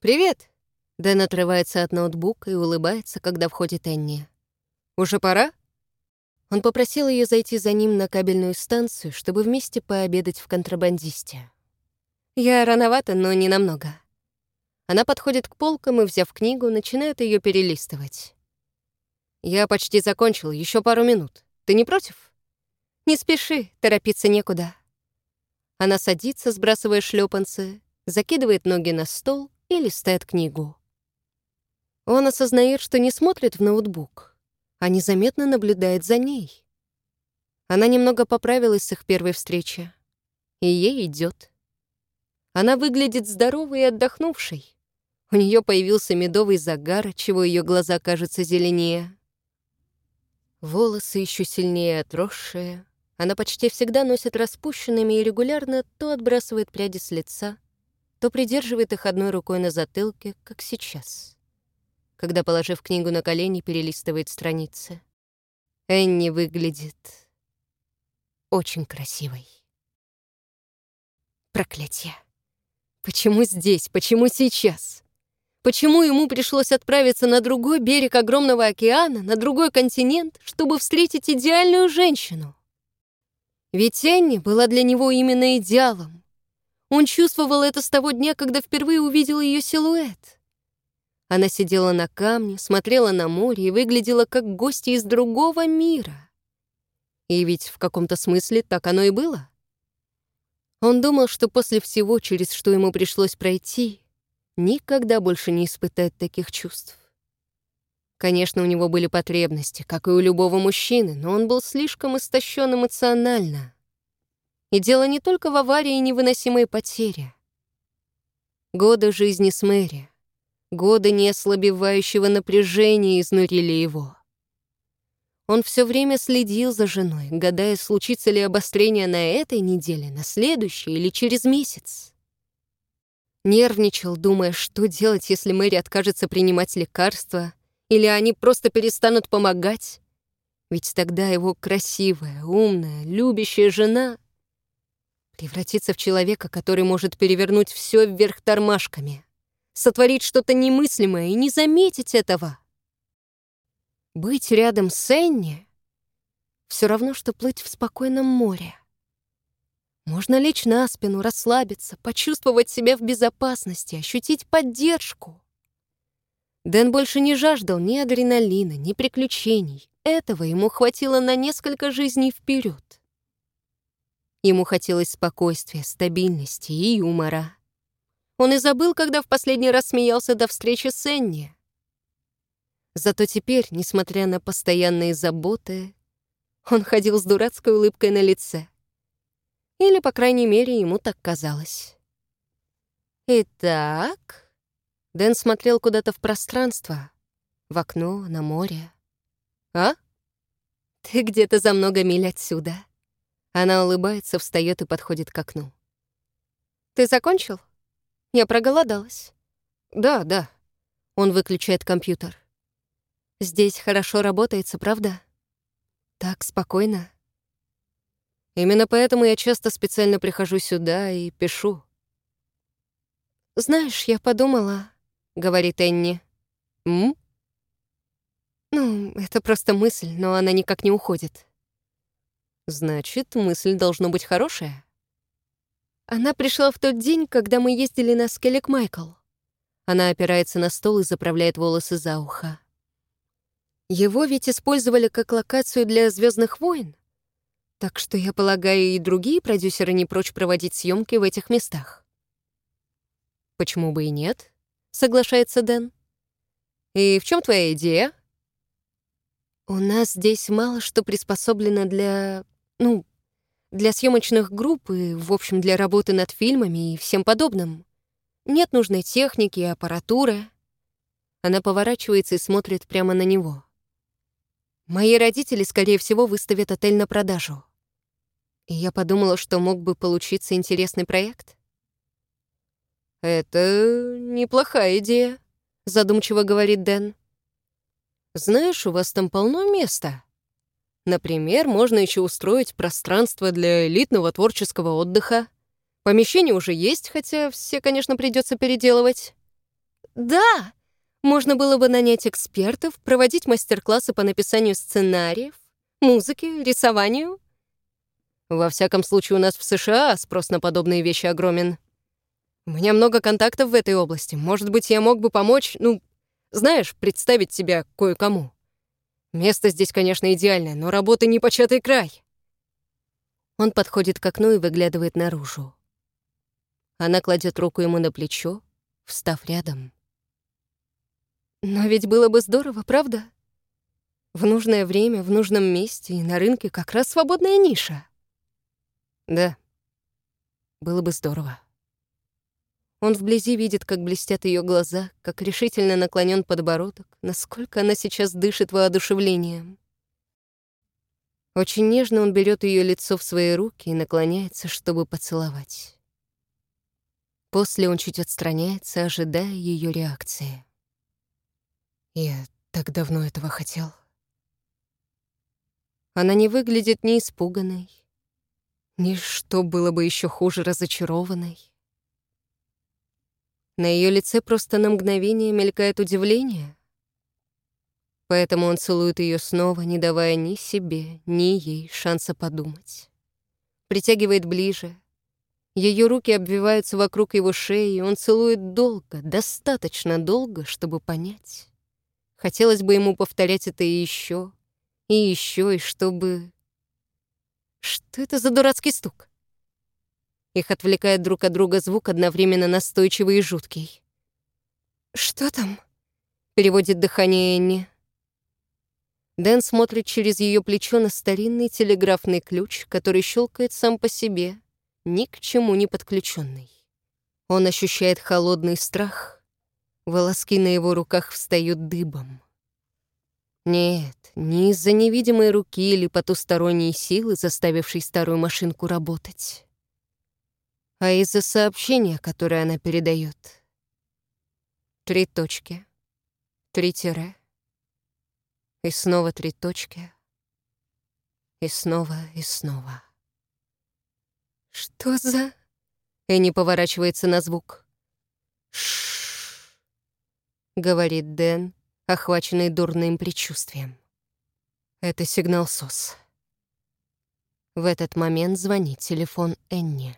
«Привет!» Дэн отрывается от ноутбука и улыбается, когда входит Энни. «Уже пора?» Он попросил ее зайти за ним на кабельную станцию, чтобы вместе пообедать в контрабандисте. «Я рановато, но не намного». Она подходит к полкам и, взяв книгу, начинает ее перелистывать. «Я почти закончил, еще пару минут. Ты не против?» «Не спеши, торопиться некуда». Она садится, сбрасывая шлепанцы, закидывает ноги на стол и листает книгу. Он осознает, что не смотрит в ноутбук, а незаметно наблюдает за ней. Она немного поправилась с их первой встречи, и ей идет. Она выглядит здоровой и отдохнувшей. У нее появился медовый загар, чего ее глаза кажутся зеленее. Волосы еще сильнее отросшие. Она почти всегда носит распущенными и регулярно то отбрасывает пряди с лица, то придерживает их одной рукой на затылке, как сейчас, когда, положив книгу на колени, перелистывает страницы. Энни выглядит очень красивой. Проклятие. Почему здесь? Почему сейчас? Почему ему пришлось отправиться на другой берег огромного океана, на другой континент, чтобы встретить идеальную женщину? Ведь Энни была для него именно идеалом. Он чувствовал это с того дня, когда впервые увидел ее силуэт. Она сидела на камне, смотрела на море и выглядела как гостья из другого мира. И ведь в каком-то смысле так оно и было. Он думал, что после всего, через что ему пришлось пройти, никогда больше не испытает таких чувств. Конечно, у него были потребности, как и у любого мужчины, но он был слишком истощен эмоционально. И дело не только в аварии и невыносимой потере. Годы жизни с Мэри, годы неослабевающего напряжения изнурили его. Он все время следил за женой, гадая, случится ли обострение на этой неделе, на следующей или через месяц. Нервничал, думая, что делать, если Мэри откажется принимать лекарства, или они просто перестанут помогать. Ведь тогда его красивая, умная, любящая жена превратится в человека, который может перевернуть все вверх тормашками, сотворить что-то немыслимое и не заметить этого. Быть рядом с Энни — все равно, что плыть в спокойном море. Можно лечь на спину, расслабиться, почувствовать себя в безопасности, ощутить поддержку. Дэн больше не жаждал ни адреналина, ни приключений. Этого ему хватило на несколько жизней вперед. Ему хотелось спокойствия, стабильности и юмора. Он и забыл, когда в последний раз смеялся до встречи с Энни. Зато теперь, несмотря на постоянные заботы, он ходил с дурацкой улыбкой на лице. Или, по крайней мере, ему так казалось. «Итак...» Дэн смотрел куда-то в пространство, в окно, на море. «А? Ты где-то за много миль отсюда». Она улыбается, встает и подходит к окну. «Ты закончил? Я проголодалась». «Да, да». Он выключает компьютер. Здесь хорошо работается, правда? Так спокойно. Именно поэтому я часто специально прихожу сюда и пишу. «Знаешь, я подумала», — говорит Энни. «М?» «Ну, это просто мысль, но она никак не уходит». «Значит, мысль должна быть хорошая?» Она пришла в тот день, когда мы ездили на Скелек Майкл. Она опирается на стол и заправляет волосы за ухо. Его ведь использовали как локацию для Звездных войн. Так что, я полагаю, и другие продюсеры не прочь проводить съемки в этих местах. Почему бы и нет? Соглашается Дэн. И в чем твоя идея? У нас здесь мало что приспособлено для... ну, для съемочных групп и, в общем, для работы над фильмами и всем подобным. Нет нужной техники и аппаратуры. Она поворачивается и смотрит прямо на него. Мои родители, скорее всего, выставят отель на продажу. И я подумала, что мог бы получиться интересный проект. «Это неплохая идея», — задумчиво говорит Дэн. «Знаешь, у вас там полно места. Например, можно еще устроить пространство для элитного творческого отдыха. Помещение уже есть, хотя все, конечно, придется переделывать. Да, можно было бы нанять экспертов, проводить мастер-классы по написанию сценариев, музыке, рисованию. Во всяком случае, у нас в США спрос на подобные вещи огромен. У меня много контактов в этой области. Может быть, я мог бы помочь, ну, знаешь, представить себя кое-кому. Место здесь, конечно, идеальное, но работа не початый край. Он подходит к окну и выглядывает наружу. Она кладет руку ему на плечо, встав рядом. Но ведь было бы здорово, правда? В нужное время, в нужном месте и на рынке как раз свободная ниша. Да, было бы здорово. Он вблизи видит, как блестят ее глаза, как решительно наклонен подбородок, насколько она сейчас дышит воодушевлением. Очень нежно он берет ее лицо в свои руки и наклоняется, чтобы поцеловать. После он чуть отстраняется, ожидая ее реакции. Я так давно этого хотел. Она не выглядит ни испуганной, ни, что было бы еще хуже, разочарованной. На ее лице просто на мгновение мелькает удивление. Поэтому он целует ее снова, не давая ни себе, ни ей шанса подумать. Притягивает ближе. Ее руки обвиваются вокруг его шеи, и он целует долго, достаточно долго, чтобы понять. Хотелось бы ему повторять это и еще, и еще, и чтобы... Что это за дурацкий стук? Их отвлекает друг от друга звук, одновременно настойчивый и жуткий. «Что там?» — переводит дыхание Энни. Дэн смотрит через ее плечо на старинный телеграфный ключ, который щелкает сам по себе, ни к чему не подключенный. Он ощущает холодный страх. Волоски на его руках встают дыбом. Нет, не из-за невидимой руки или потусторонней силы, заставившей старую машинку работать а из-за сообщения, которое она передает. Три точки, три тире, и снова три точки, и снова, и снова. «Что за...» Энни поворачивается на звук. «Ш-ш-ш», говорит Дэн, охваченный дурным предчувствием. Это сигнал СОС. В этот момент звонит телефон Энни.